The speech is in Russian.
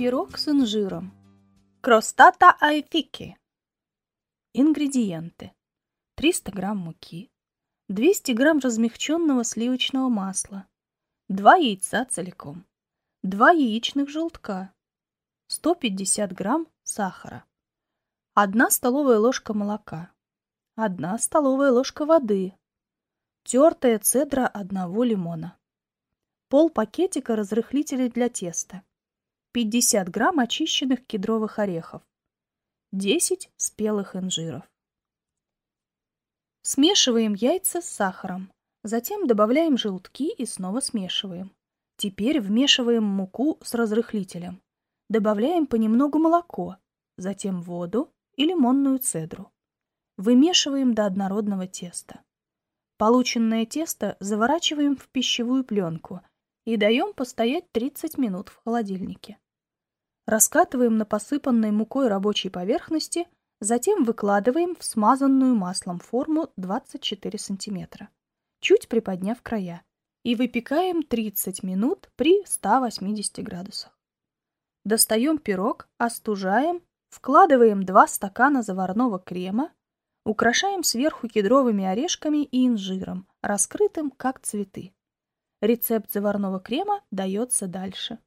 Пирог с инжиром. Кростата айфики. Ингредиенты. 300 грамм муки, 200 грамм размягченного сливочного масла, 2 яйца целиком, 2 яичных желтка, 150 грамм сахара, 1 столовая ложка молока, 1 столовая ложка воды, тертая цедра одного лимона, пол пакетика разрыхлителей для теста, 50 грамм очищенных кедровых орехов, 10 спелых инжиров. Смешиваем яйца с сахаром, затем добавляем желтки и снова смешиваем. Теперь вмешиваем муку с разрыхлителем. Добавляем понемногу молоко, затем воду и лимонную цедру. Вымешиваем до однородного теста. Полученное тесто заворачиваем в пищевую пленку и даем постоять 30 минут в холодильнике. Раскатываем на посыпанной мукой рабочей поверхности, затем выкладываем в смазанную маслом форму 24 см, чуть приподняв края, и выпекаем 30 минут при 180 градусах. Достаем пирог, остужаем, вкладываем 2 стакана заварного крема, украшаем сверху кедровыми орешками и инжиром, раскрытым как цветы. Рецепт заварного крема дается дальше.